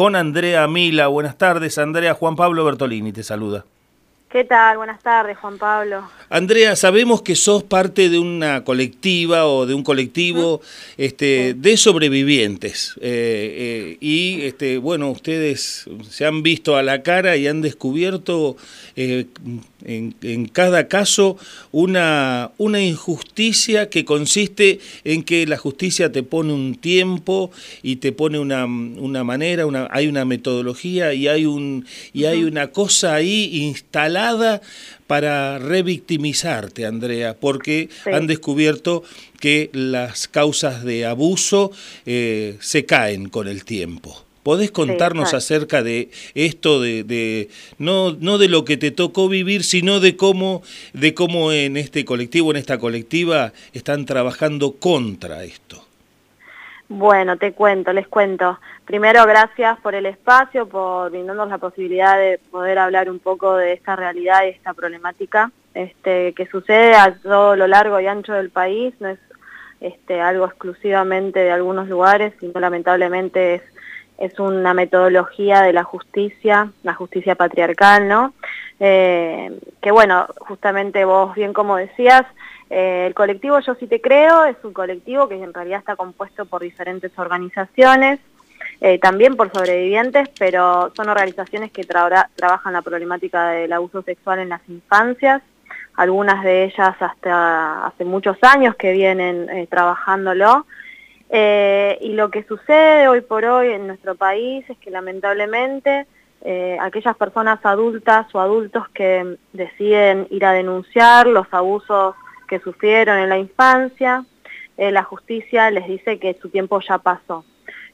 con Andrea Mila. Buenas tardes, Andrea. Juan Pablo Bertolini te saluda. ¿Qué tal? Buenas tardes, Juan Pablo. Andrea, sabemos que sos parte de una colectiva o de un colectivo este, de sobrevivientes. Eh, eh, y este, bueno, ustedes se han visto a la cara y han descubierto eh, en, cada caso una, una injusticia que consiste en que la justicia te pone un tiempo y te pone una, una manera, una, hay una metodología y hay, un, y hay una cosa ahí instalada para revictimizarte, Andrea, porque han descubierto que las causas de abuso eh, se caen con el tiempo. ¿Podés contarnos acerca de esto, de, no, no de lo que te tocó vivir, sino de cómo, de cómo en este colectivo, en esta colectiva, están trabajando contra esto? Bueno, te cuento, les cuento. Primero, gracias por el espacio, por brindarnos la posibilidad de poder hablar un poco de esta realidad y esta problemática este, que sucede a todo lo largo y ancho del país. No es este, algo exclusivamente de algunos lugares, sino lamentablemente es, una metodología de la justicia, la justicia patriarcal, ¿no? Eh, que bueno, justamente vos bien como decías, eh, el colectivo Yo Sí Te Creo es un colectivo que en realidad está compuesto por diferentes organizaciones, eh, también por sobrevivientes, pero son organizaciones que trabajan la problemática del abuso sexual en las infancias, algunas de ellas hasta hace muchos años que vienen eh, trabajándolo. y lo que sucede hoy por hoy en nuestro país es que lamentablemente aquellas personas adultas o adultos que deciden ir a denunciar los abusos que sufrieron en la infancia, eh, la justicia les dice que su tiempo ya pasó,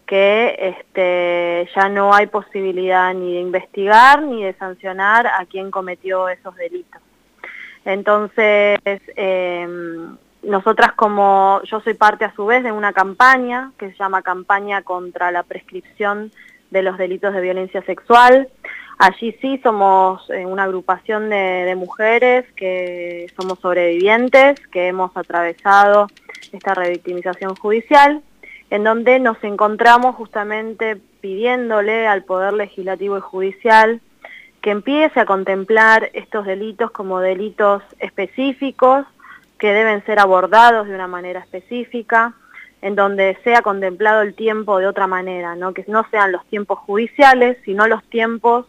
que este, ya no hay posibilidad ni de investigar ni de sancionar a quien cometió esos delitos. Entonces, em, nosotras como, yo soy parte a su vez de una campaña que se llama Campaña contra la Prescripción de los Delitos de Violencia Sexual, Allí sí somos eh, una agrupación de, mujeres que somos sobrevivientes, que hemos atravesado esta revictimización judicial, en donde nos encontramos justamente pidiéndole al Poder Legislativo y Judicial que empiece a contemplar estos delitos como delitos específicos que deben ser abordados de una manera específica, en donde sea contemplado el tiempo de otra manera, ¿no? que no sean los tiempos judiciales, sino los tiempos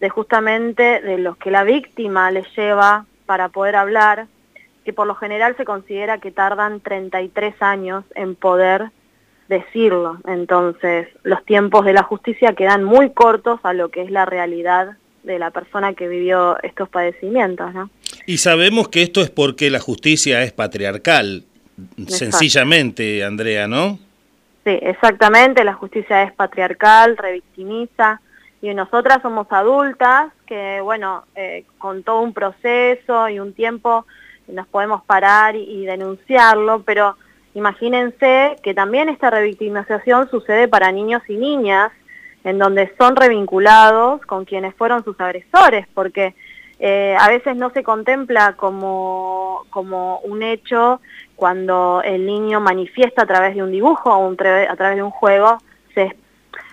de justamente de los que la víctima les lleva para poder hablar, que por lo general se considera que tardan 33 años en poder decirlo. Entonces, los tiempos de la justicia quedan muy cortos a lo que es la realidad de la persona que vivió estos padecimientos, ¿no? Y sabemos que esto es porque la justicia es patriarcal, sencillamente, Andrea, ¿no? Sí, exactamente, la justicia es patriarcal, revictimiza, y nosotras somos adultas que, bueno, eh, con todo un proceso y un tiempo nos podemos parar y, denunciarlo, pero imagínense que también esta revictimización sucede para niños y niñas, en donde son revinculados con quienes fueron sus agresores, porque eh, a veces no se contempla como, como un hecho cuando el niño manifiesta a través de un dibujo o a través de un juego, se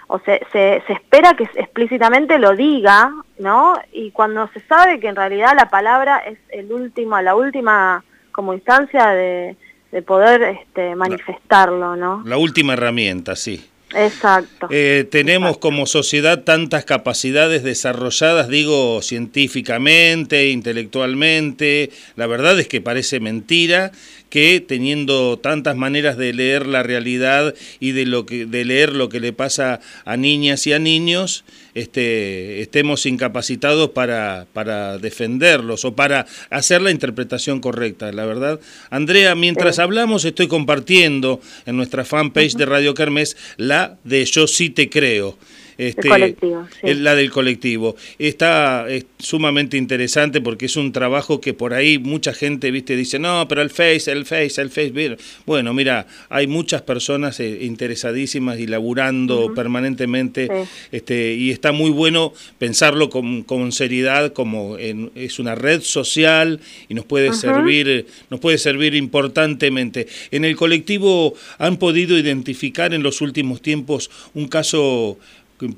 o se, se, espera que explícitamente lo diga, ¿no? Y cuando se sabe que en realidad la palabra es el último, la última como instancia de, de poder este, manifestarlo, ¿no? La última herramienta, sí. Exacto. Eh, tenemos como sociedad tantas capacidades desarrolladas, digo, científicamente, intelectualmente. La verdad es que parece mentira que teniendo tantas maneras de leer la realidad y de, lo que, de leer lo que le pasa a niñas y a niños, este, estemos incapacitados para, para defenderlos o para hacer la interpretación correcta, la verdad. Andrea, mientras hablamos estoy compartiendo en nuestra fanpage de Radio Kermés la de Yo sí te creo. Este, colectivo, La del colectivo. Está sumamente interesante porque es un trabajo que por ahí mucha gente, viste, dice, no, pero el Face, el Face, el Face. Bueno, mira, hay muchas personas eh, interesadísimas y laburando permanentemente este, y está muy bueno pensarlo con, con seriedad como es una red social y nos puede servir nos puede servir importantemente. En el colectivo han podido identificar en los últimos tiempos un caso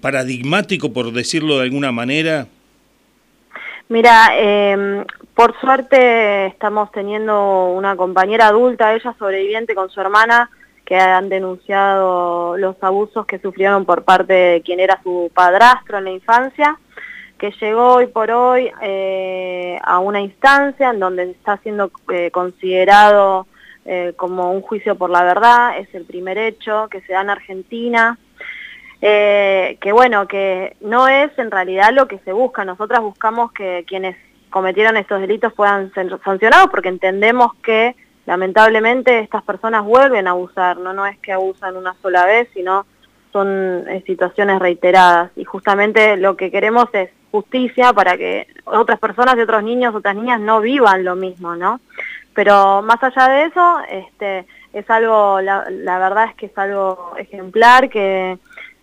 paradigmático, por decirlo de alguna manera? Mira, eh, por suerte estamos teniendo una compañera adulta, ella sobreviviente con su hermana, que han denunciado los abusos que sufrieron por parte de quien era su padrastro en la infancia, que llegó hoy por hoy eh, a una instancia en donde está siendo eh, considerado eh, como un juicio por la verdad, es el primer hecho que se da en Argentina, eh, que bueno, que no es en realidad lo que se busca. Nosotras buscamos que quienes cometieron estos delitos puedan ser sancionados porque entendemos que lamentablemente estas personas vuelven a abusar, no, no es que abusan una sola vez, sino son eh, situaciones reiteradas. Y justamente lo que queremos es justicia para que otras personas y otros niños, otras niñas no vivan lo mismo, ¿no? Pero más allá de eso, este, es algo, la, la verdad es que es algo ejemplar, que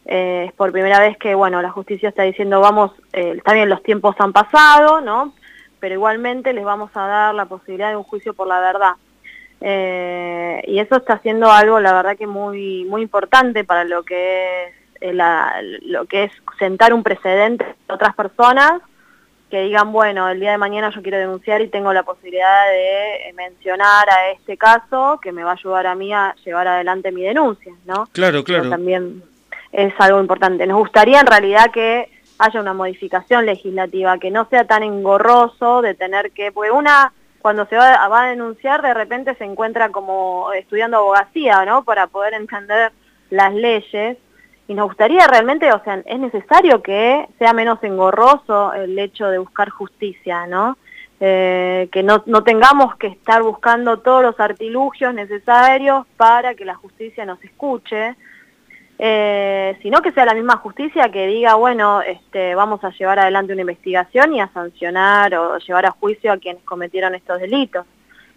eh, es por primera vez que, bueno, la justicia está diciendo, vamos, eh, bien, los tiempos han pasado, ¿no? Pero igualmente les vamos a dar la posibilidad de un juicio por la verdad. Eh, y eso está siendo algo, la verdad, que muy, muy importante para lo que es, eh, la, lo que es sentar un precedente a otras personas que digan, bueno, el día de mañana yo quiero denunciar y tengo la posibilidad de mencionar a este caso que me va a ayudar a mí a llevar adelante mi denuncia, ¿no? Claro, claro. también es algo importante. Nos gustaría en realidad que haya una modificación legislativa, que no sea tan engorroso de tener que, porque una cuando se va, va, a denunciar de repente se encuentra como estudiando abogacía, ¿no? Para poder entender las leyes. Y nos gustaría realmente, o sea, es necesario que sea menos engorroso el hecho de buscar justicia, ¿no? Eh, que no, no tengamos que estar buscando todos los artilugios necesarios para que la justicia nos escuche, eh, sino que sea la misma justicia que diga, bueno, este, vamos a llevar adelante una investigación y a sancionar o llevar a juicio a quienes cometieron estos delitos.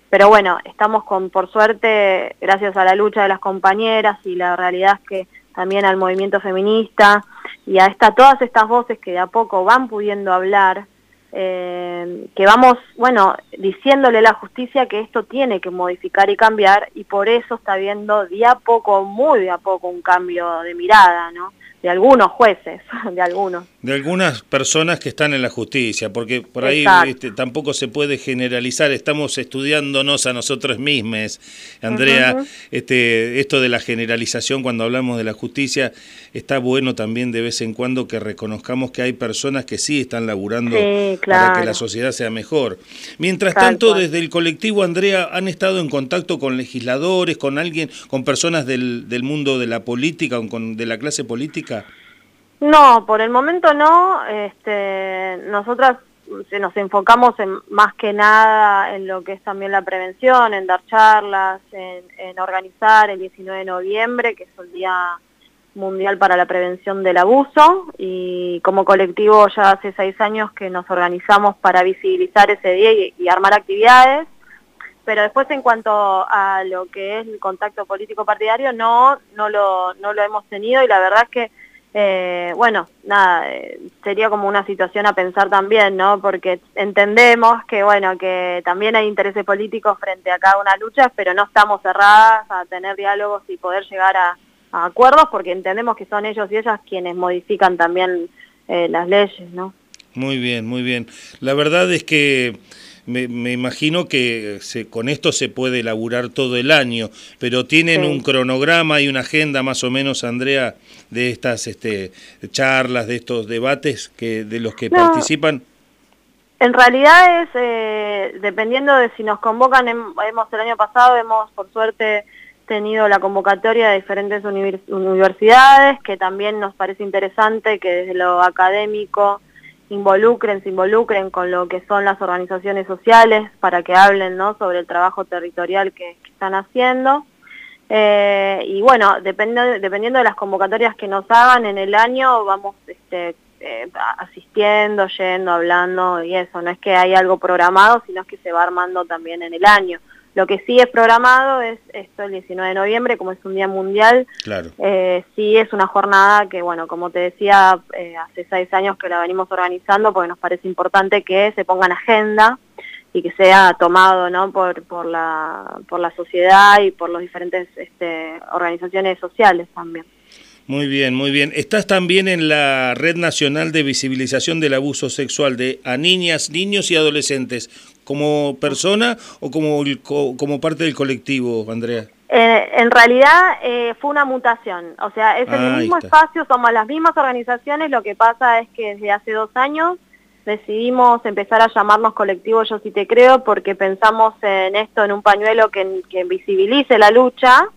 Pero bueno, estamos con, por suerte, gracias a la lucha de las compañeras y la realidad es que también al movimiento feminista y a esta, todas estas voces que de a poco van pudiendo hablar, eh, que vamos, bueno, diciéndole a la justicia que esto tiene que modificar y cambiar y por eso está viendo día a poco, muy de a poco, un cambio de mirada, ¿no? De algunos jueces, de algunos. De algunas personas que están en la justicia, porque por ahí este, tampoco se puede generalizar, estamos estudiándonos a nosotros mismos, Andrea, este, esto de la generalización cuando hablamos de la justicia, está bueno también de vez en cuando que reconozcamos que hay personas que sí están laburando para que la sociedad sea mejor. Mientras tanto, desde el colectivo, Andrea, ¿han estado en contacto con legisladores, con alguien, con personas del, del mundo de la política, con, de la clase política? No, por el momento no. Este, nosotras nos enfocamos en, más que nada en lo que es también la prevención, en dar charlas, en, organizar el 19 de noviembre, que es el Día Mundial para la Prevención del Abuso, y como colectivo ya hace seis años que nos organizamos para visibilizar ese día y, armar actividades, pero después en cuanto a lo que es el contacto político partidario, no, no lo, no lo hemos tenido y la verdad es que eh, bueno, nada, eh, sería como una situación a pensar también, ¿no? Porque entendemos que, bueno, que también hay intereses políticos frente a cada una lucha, pero no estamos cerradas a tener diálogos y poder llegar a, acuerdos, porque entendemos que son ellos y ellas quienes modifican también eh, las leyes, ¿no? Muy bien, muy bien. La verdad es que me, imagino que se, con esto se puede elaborar todo el año, pero tienen un cronograma y una agenda más o menos, Andrea, de estas este, charlas, de estos debates que de los que participan. En realidad es, eh, dependiendo de si nos convocan, hemos el año pasado, hemos por suerte tenido la convocatoria de diferentes universidades, que también nos parece interesante que desde lo académico involucren, se involucren con lo que son las organizaciones sociales para que hablen ¿no? sobre el trabajo territorial que, están haciendo. Eh, y bueno, depende, dependiendo de las convocatorias que nos hagan en el año, vamos este, eh, asistiendo, yendo, hablando y eso. No es que hay algo programado, sino que se va armando también en el año. Lo que sí es programado es esto el 19 de noviembre, como es un día mundial. Claro. Eh, sí es una jornada que, bueno, como te decía, eh, hace seis años que la venimos organizando porque nos parece importante que se ponga en agenda y que sea tomado ¿no? por, por, la, por la sociedad y por las diferentes este, organizaciones sociales también. Muy bien, muy bien. Estás también en la Red Nacional de Visibilización del Abuso Sexual de a niñas, niños y adolescentes, como persona o como, como parte del colectivo, Andrea. Eh, en realidad eh, fue una mutación, o sea, es el mismo espacio, somos las mismas organizaciones, lo que pasa es que desde hace dos años decidimos empezar a llamarnos colectivo Yo sí te creo porque pensamos en esto, en un pañuelo que, que visibilice la lucha.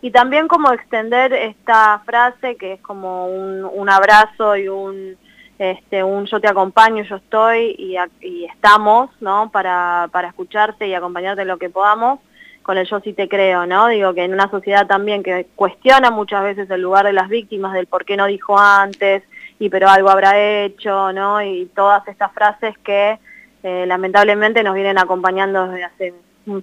Y también como extender esta frase que es como un, un abrazo y un, este, un yo te acompaño, yo estoy y, estamos, ¿no? Para, para escucharte y acompañarte en lo que podamos con el yo sí te creo, ¿no? Digo que en una sociedad también que cuestiona muchas veces el lugar de las víctimas, del por qué no dijo antes, y pero algo habrá hecho, ¿no? Y todas estas frases que eh, lamentablemente nos vienen acompañando desde hace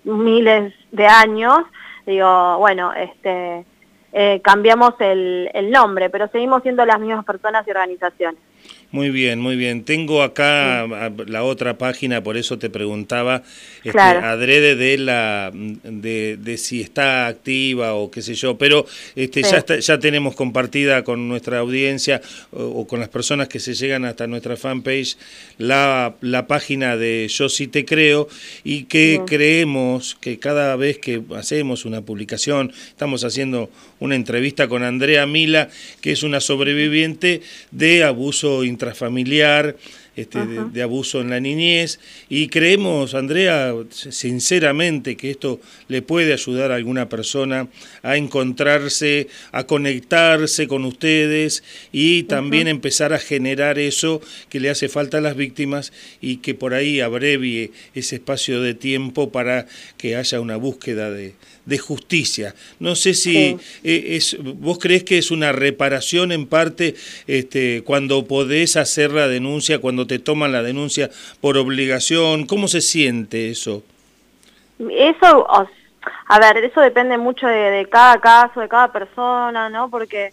miles de años, digo, bueno, este, eh, cambiamos el, el nombre, pero seguimos siendo las mismas personas y organizaciones. Muy bien, muy bien. Tengo acá la otra página, por eso te preguntaba, este, adrede de la de, de, si está activa o qué sé yo, pero este, ya, ya tenemos compartida con nuestra audiencia o, con las personas que se llegan hasta nuestra fanpage la, la página de Yo sí te creo y que creemos que cada vez que hacemos una publicación, estamos haciendo una entrevista con Andrea Mila, que es una sobreviviente de abuso intrafamiliar, este, de, abuso en la niñez. Y creemos, Andrea, sinceramente que esto le puede ayudar a alguna persona a encontrarse, a conectarse con ustedes y también empezar a generar eso que le hace falta a las víctimas y que por ahí abrevie ese espacio de tiempo para que haya una búsqueda de, de justicia. No sé si eh, es, vos crees que es una reparación en parte este, cuando podés hacer la denuncia, cuando te toman la denuncia por obligación. ¿Cómo se siente eso? Eso, a ver, eso depende mucho de, cada caso, de cada persona, ¿no? Porque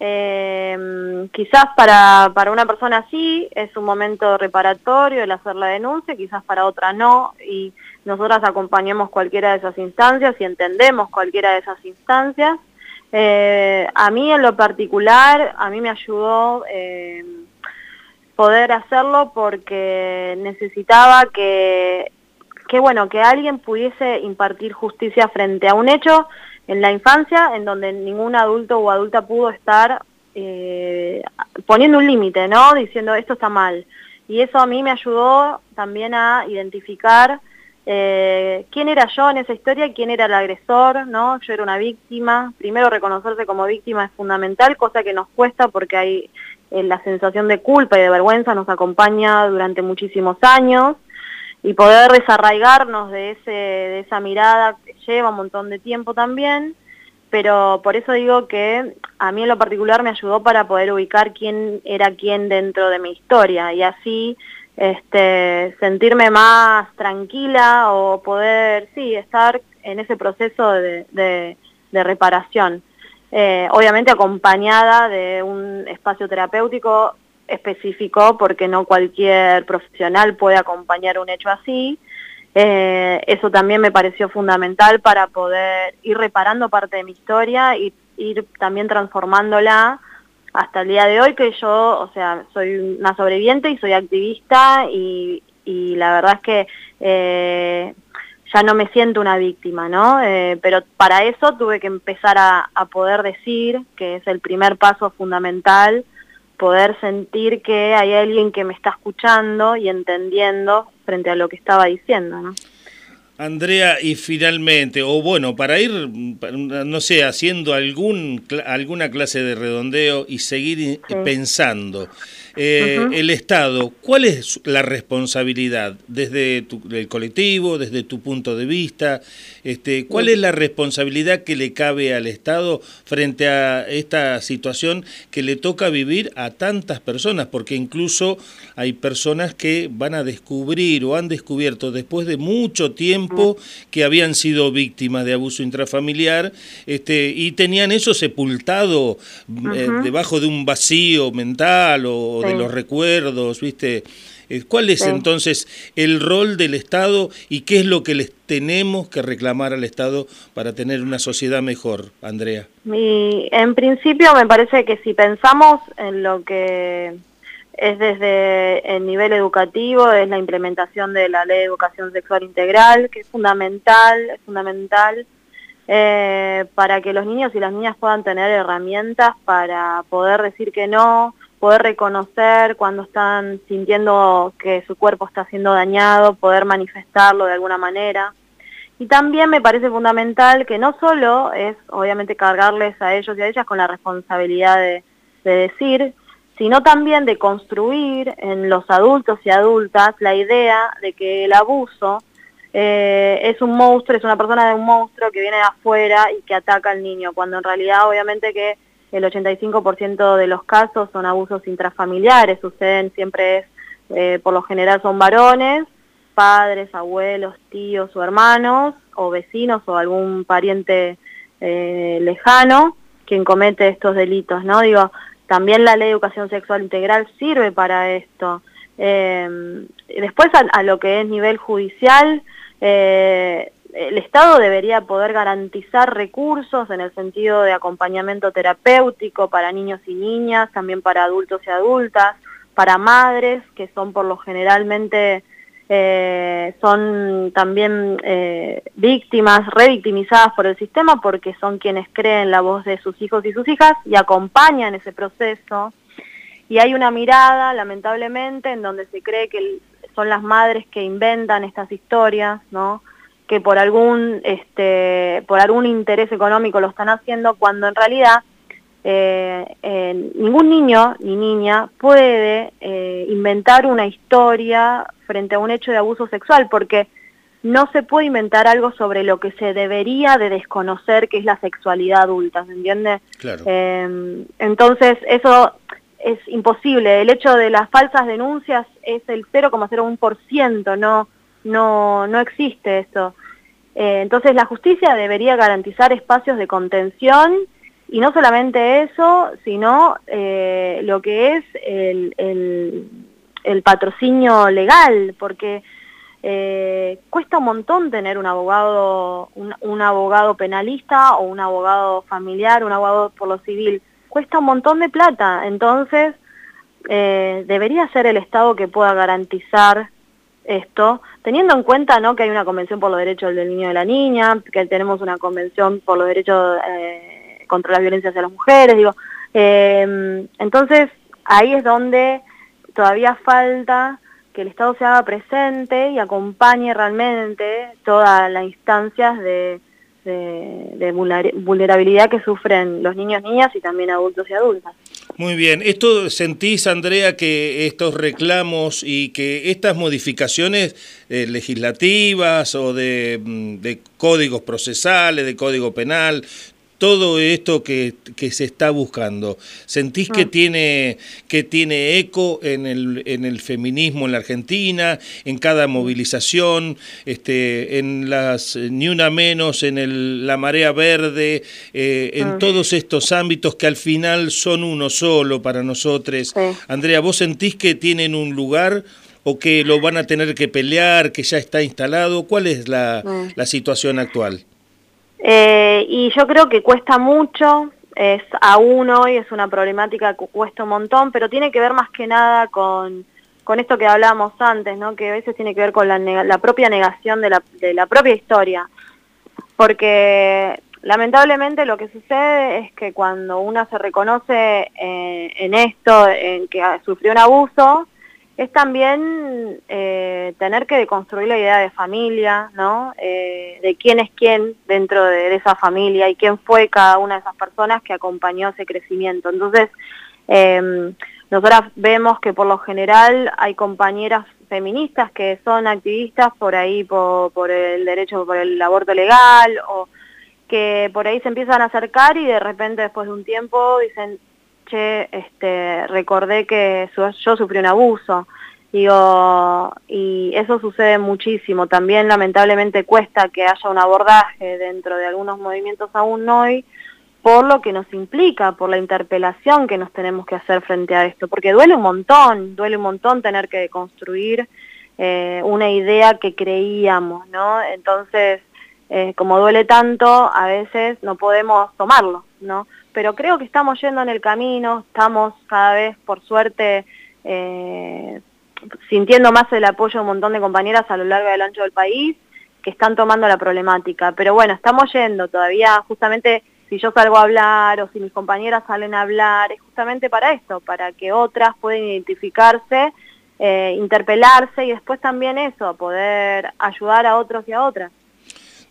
eh, quizás para, para una persona así es un momento reparatorio el hacer la denuncia, quizás para otra no, y nosotras acompañamos cualquiera de esas instancias y entendemos cualquiera de esas instancias. Eh, a mí en lo particular, a mí me ayudó eh, poder hacerlo porque necesitaba que, que, bueno, que alguien pudiese impartir justicia frente a un hecho en la infancia en donde ningún adulto o adulta pudo estar eh, poniendo un límite, ¿no? Diciendo esto está mal. Y eso a mí me ayudó también a identificar eh, quién era yo en esa historia, quién era el agresor, ¿no? Yo era una víctima. Primero reconocerse como víctima es fundamental, cosa que nos cuesta porque hay la sensación de culpa y de vergüenza nos acompaña durante muchísimos años y poder desarraigarnos de, ese, de esa mirada lleva un montón de tiempo también, pero por eso digo que a mí en lo particular me ayudó para poder ubicar quién era quién dentro de mi historia y así este, sentirme más tranquila o poder, sí, estar en ese proceso de, de reparación. Eh, obviamente acompañada de un espacio terapéutico específico porque no cualquier profesional puede acompañar un hecho así. Eh, eso también me pareció fundamental para poder ir reparando parte de mi historia y ir también transformándola hasta el día de hoy que yo, o sea, soy una sobreviviente y soy activista y, la verdad es que eh, ya no me siento una víctima, ¿no? Eh, pero para eso tuve que empezar a, poder decir, que es el primer paso fundamental, poder sentir que hay alguien que me está escuchando y entendiendo frente a lo que estaba diciendo, ¿no? Andrea, y finalmente, o bueno, para ir, no sé, haciendo algún, alguna clase de redondeo y seguir pensando, eh, el Estado, ¿cuál es la responsabilidad desde el colectivo, desde tu punto de vista? Este, ¿Cuál es la responsabilidad que le cabe al Estado frente a esta situación que le toca vivir a tantas personas? Porque incluso hay personas que van a descubrir o han descubierto después de mucho tiempo que habían sido víctimas de abuso intrafamiliar este, y tenían eso sepultado eh, debajo de un vacío mental o de los recuerdos, ¿viste? Eh, ¿Cuál es entonces el rol del Estado y qué es lo que les tenemos que reclamar al Estado para tener una sociedad mejor, Andrea? en principio me parece que si pensamos en lo que es desde el nivel educativo, es la implementación de la ley de educación sexual integral, que es fundamental, es fundamental eh, para que los niños y las niñas puedan tener herramientas para poder decir que no, poder reconocer cuando están sintiendo que su cuerpo está siendo dañado, poder manifestarlo de alguna manera. Y también me parece fundamental que no solo es obviamente cargarles a ellos y a ellas con la responsabilidad de, de decir, sino también de construir en los adultos y adultas la idea de que el abuso eh, es un monstruo, es una persona de un monstruo que viene de afuera y que ataca al niño, cuando en realidad obviamente que el 85% de los casos son abusos intrafamiliares, suceden siempre es, eh, por lo general son varones, padres, abuelos, tíos o hermanos, o vecinos o algún pariente eh, lejano quien comete estos delitos, ¿no? Digo, también la ley de educación sexual integral sirve para esto. Eh, después a, lo que es nivel judicial, el Estado debería poder garantizar recursos en el sentido de acompañamiento terapéutico para niños y niñas, también para adultos y adultas, para madres que son por lo generalmente eh, son también eh, víctimas, revictimizadas por el sistema porque son quienes creen la voz de sus hijos y sus hijas y acompañan ese proceso. Y hay una mirada, lamentablemente, en donde se cree que son las madres que inventan estas historias, ¿no? Que por algún, este, por algún interés económico lo están haciendo, cuando en realidad eh, ningún niño ni niña puede eh, inventar una historia frente a un hecho de abuso sexual, porque no se puede inventar algo sobre lo que se debería de desconocer, que es la sexualidad adulta, ¿se entiende? Em, entonces, eso es imposible. El hecho de las falsas denuncias es el 0,01%, no, no, no existe eso. Eh, entonces, la justicia debería garantizar espacios de contención y no solamente eso, sino eh, lo que es el, el, patrocinio legal, porque eh, cuesta un montón tener un abogado, un, abogado penalista o un abogado familiar, un abogado por lo civil. Cuesta un montón de plata, entonces debería ser el Estado que pueda garantizar esto, teniendo en cuenta ¿no? que hay una convención por los derechos del niño y de la niña, que tenemos una convención por los derechos contra la violencia hacia las mujeres, digo. Em, entonces, ahí es donde todavía falta que el Estado se haga presente y acompañe realmente todas las instancias de, de, vulnerabilidad que sufren los niños, niñas y también adultos y adultas. Muy bien, ¿esto sentís, Andrea, que estos reclamos y que estas modificaciones eh, legislativas o de, mm, de, códigos procesales, de código penal, todo esto que, se está buscando. ¿Sentís que, ah. tiene, que tiene eco en el, en el feminismo en la Argentina, en cada movilización, este, en las Ni Una Menos, en el, la Marea Verde, eh, en ah. todos estos ámbitos que al final son uno solo para nosotros? Andrea, ¿vos sentís que tienen un lugar o que lo van a tener que pelear, que ya está instalado? ¿Cuál es la, ah. la situación actual? Eh, y yo creo que cuesta mucho, es aún hoy es una problemática que cuesta un montón, pero tiene que ver más que nada con, con esto que hablábamos antes, ¿no? que a veces tiene que ver con la, la propia negación de la, de la propia historia. Porque lamentablemente lo que sucede es que cuando una se reconoce eh, en esto, en que sufrió un abuso, es también eh, tener que deconstruir la idea de familia, ¿no? Eh, de quién es quién dentro de, esa familia y quién fue cada una de esas personas que acompañó ese crecimiento. Entonces, eh, nosotras vemos que por lo general hay compañeras feministas que son activistas por ahí, por, por el derecho, por el aborto legal, o que por ahí se empiezan a acercar y de repente después de un tiempo dicen, este, recordé que yo sufrí un abuso. Y eso sucede muchísimo. También lamentablemente cuesta que haya un abordaje dentro de algunos movimientos aún hoy, por lo que nos implica, por la interpelación que nos tenemos que hacer frente a esto, porque duele un montón, duele un montón tener que construir eh, una idea que creíamos, ¿no? Entonces, eh, como duele tanto, a veces no podemos tomarlo, ¿no? Pero creo que estamos yendo en el camino, estamos cada vez, por suerte, eh, sintiendo más el apoyo de un montón de compañeras a lo largo del ancho del país que están tomando la problemática. Pero bueno, estamos yendo todavía, justamente si yo salgo a hablar o si mis compañeras salen a hablar, es justamente para esto, para que otras puedan identificarse, eh, interpelarse y después también eso, poder ayudar a otros y a otras.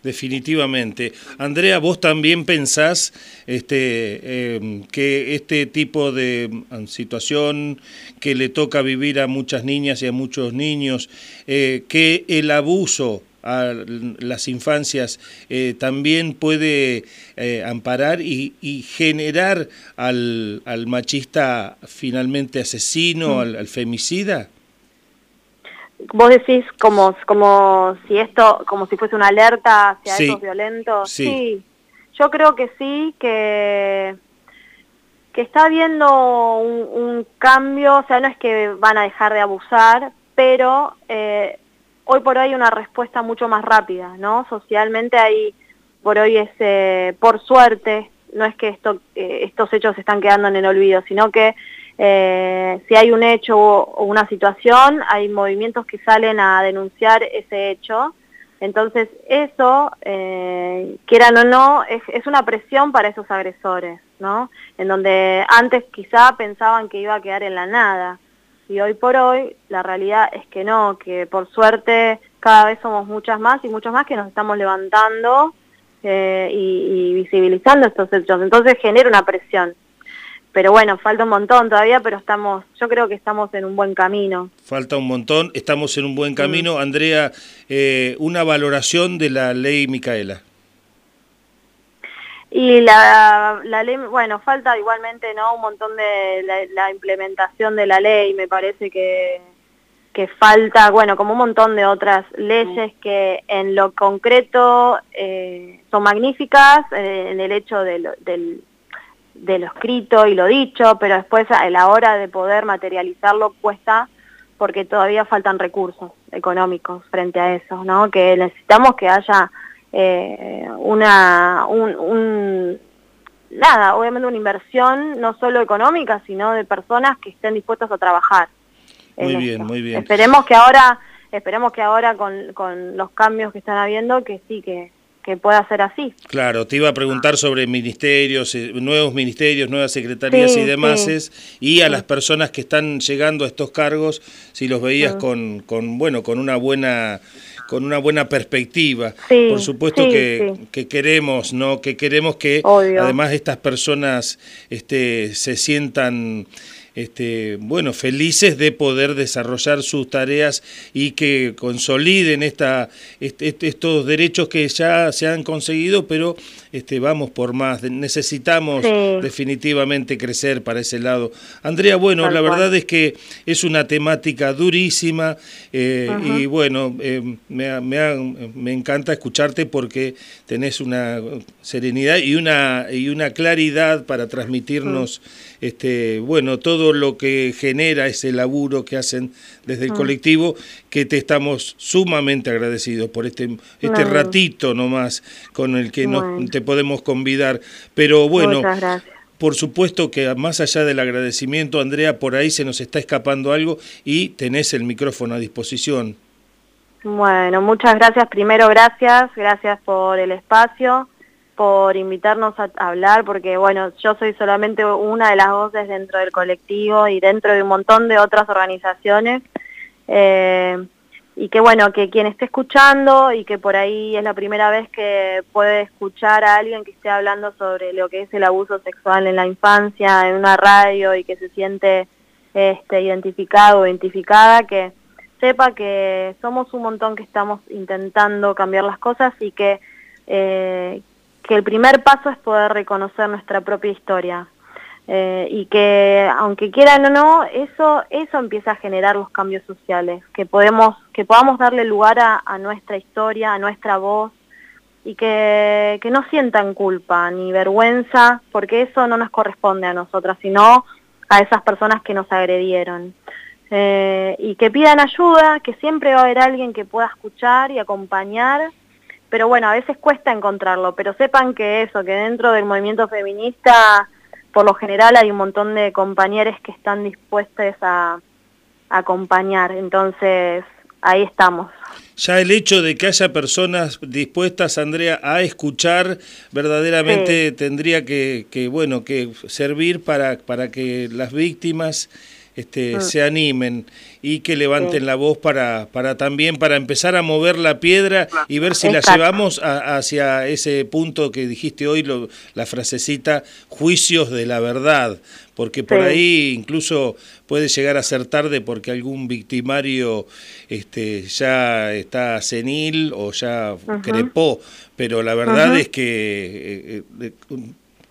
Definitivamente. Andrea, vos también pensás este, em, que este tipo de mm, situación que le toca vivir a muchas niñas y a muchos niños, eh, que el abuso a las infancias eh, también puede eh, amparar y, generar al, machista finalmente asesino, mm. al femicida? Vos decís como, como si esto, como si fuese una alerta hacia esos violentos. Sí. yo creo que sí, que, que está habiendo un, cambio, o sea, no es que van a dejar de abusar, pero eh, hoy por hoy hay una respuesta mucho más rápida, ¿no? Socialmente hay, por hoy es, eh, por suerte, no es que esto, eh, estos hechos se están quedando en el olvido, sino que eh, si hay un hecho o una situación, hay movimientos que salen a denunciar ese hecho. Entonces eso, eh, quieran o no, es, una presión para esos agresores, ¿no? En donde antes quizá pensaban que iba a quedar en la nada. Y hoy por hoy la realidad es que no, que por suerte cada vez somos muchas más y muchos más que nos estamos levantando eh, y visibilizando estos hechos. Entonces genera una presión pero bueno, falta un montón todavía, pero estamos, yo creo que estamos en un buen camino. Falta un montón, estamos en un buen camino. Andrea, eh, una valoración de la ley Micaela. Y la, la ley, bueno, falta igualmente no un montón de la, implementación de la ley, me parece que, que falta, bueno, como un montón de otras leyes que en lo concreto eh, son magníficas, eh, en el hecho del de lo escrito y lo dicho, pero después a la hora de poder materializarlo cuesta porque todavía faltan recursos económicos frente a eso, ¿no? Que necesitamos que haya eh, una, un, nada, obviamente una inversión no solo económica, sino de personas que estén dispuestas a trabajar. Muy bien, muy bien. Esperemos que ahora, esperemos que ahora con, con los cambios que están habiendo, que sí, que, que pueda ser así. Claro, te iba a preguntar sobre ministerios, eh, nuevos ministerios, nuevas secretarías y demás, y a las personas que están llegando a estos cargos, si los veías con, con, bueno, con una buena con una buena perspectiva. Por supuesto que, que, queremos, ¿no? Que queremos que además estas personas este, se sientan este, bueno, felices de poder desarrollar sus tareas y que consoliden esta, estos derechos que ya se han conseguido, pero este, vamos por más. Necesitamos definitivamente crecer para ese lado. Andrea, bueno, la verdad es que es una temática durísima eh, y bueno, eh, me, me, encanta escucharte porque tenés una serenidad y una, y una claridad para transmitirnos, este, bueno, todo lo que genera ese laburo que hacen desde el ah. colectivo, que te estamos sumamente agradecidos por este, este ratito nomás con el que nos, te podemos convidar. Pero bueno, por supuesto que más allá del agradecimiento, Andrea, por ahí se nos está escapando algo y tenés el micrófono a disposición. Bueno, muchas gracias. Primero, gracias. Gracias por el espacio por invitarnos a hablar, porque bueno, yo soy solamente una de las voces dentro del colectivo y dentro de un montón de otras organizaciones. Eh, y que bueno, que quien esté escuchando y que por ahí es la primera vez que puede escuchar a alguien que esté hablando sobre lo que es el abuso sexual en la infancia, en una radio y que se siente este, identificado o identificada, que sepa que somos un montón que estamos intentando cambiar las cosas y que, eh, que el primer paso es poder reconocer nuestra propia historia. Eh, y que aunque quieran o no, eso, eso empieza a generar los cambios sociales, que, podemos, que podamos darle lugar a, nuestra historia, a nuestra voz, y que, que no sientan culpa ni vergüenza, porque eso no nos corresponde a nosotras, sino a esas personas que nos agredieron. Eh, y que pidan ayuda, que siempre va a haber alguien que pueda escuchar y acompañar, pero bueno, a veces cuesta encontrarlo, pero sepan que eso, que dentro del movimiento feminista, por lo general hay un montón de compañeros que están dispuestos a, a acompañar, entonces ahí estamos. Ya el hecho de que haya personas dispuestas, Andrea, a escuchar, verdaderamente tendría que, que, bueno, que servir para, para que las víctimas este, mm. se animen y que levanten la voz para, para también para empezar a mover la piedra y ver si la llevamos hacia ese punto que dijiste hoy, lo, la frasecita, juicios de la verdad, porque por ahí incluso puede llegar a ser tarde porque algún victimario este, ya está senil o ya crepó, pero la verdad es que... Eh, eh,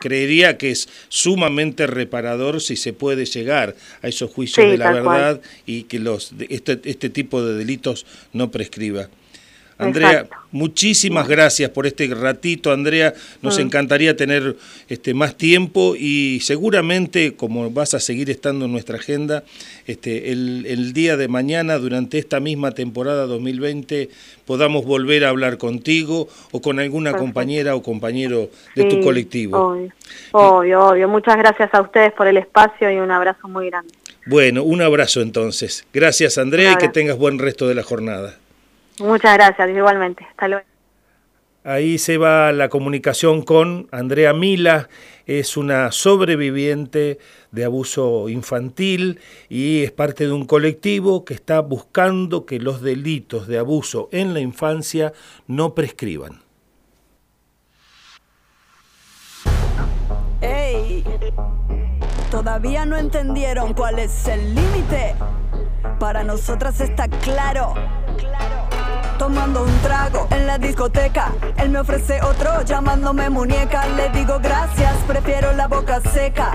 creería que es sumamente reparador si se puede llegar a esos juicios de la verdad y que los este, este tipo de delitos no prescriba. Andrea, muchísimas gracias por este ratito, Andrea. Nos mm. encantaría tener este, más tiempo y seguramente, como vas a seguir estando en nuestra agenda, este, el, día de mañana, durante esta misma temporada 2020, podamos volver a hablar contigo o con alguna compañera o compañero de tu colectivo. Obvio, obvio, obvio. Muchas gracias a ustedes por el espacio y un abrazo muy grande. Bueno, un abrazo entonces. Gracias, Andrea, y que tengas buen resto de la jornada. Muchas gracias, igualmente. Hasta luego. Ahí se va la comunicación con Andrea Mila, es una sobreviviente de abuso infantil y es parte de un colectivo que está buscando que los delitos de abuso en la infancia no prescriban. ¡Ey! Todavía no entendieron cuál es el límite. Para nosotras está claro tomando un trago en la discoteca. Él me ofrece otro llamándome muñeca. Le digo gracias, prefiero la boca seca.